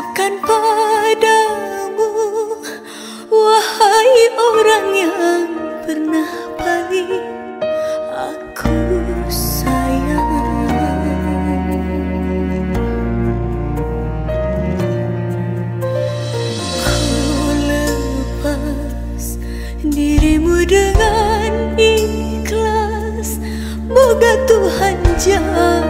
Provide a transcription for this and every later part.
mengucapkan padamu Wahai orang yang pernah paling aku sayang Ku lepas dirimu dengan ikhlas Moga Tuhan jauh.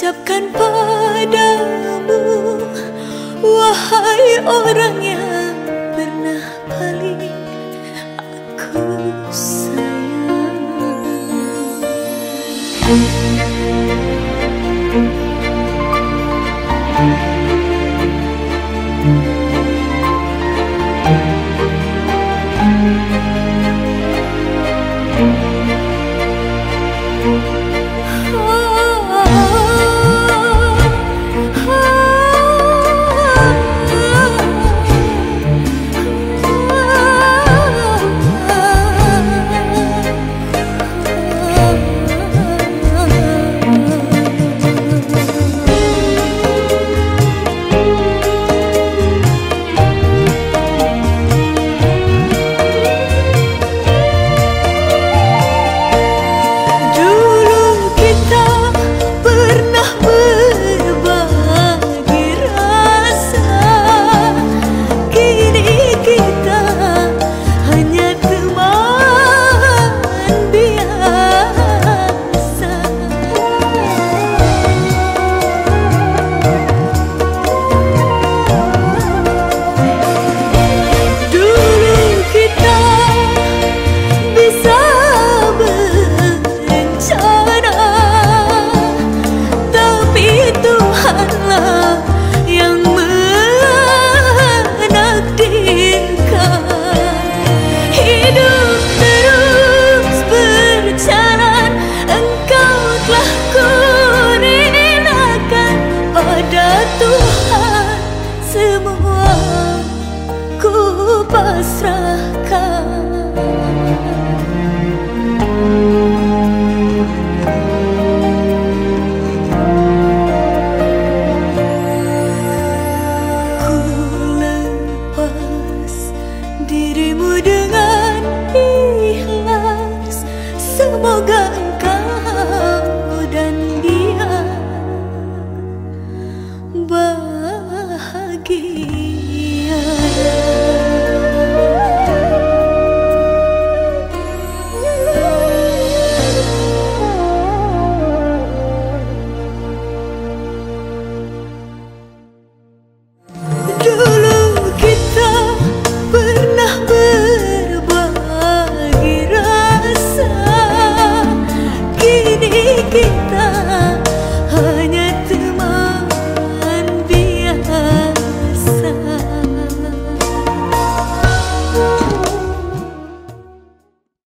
ucapkan padamu Wahai orang yang pasrahkan Ku lepas dirimu dengan kita hanya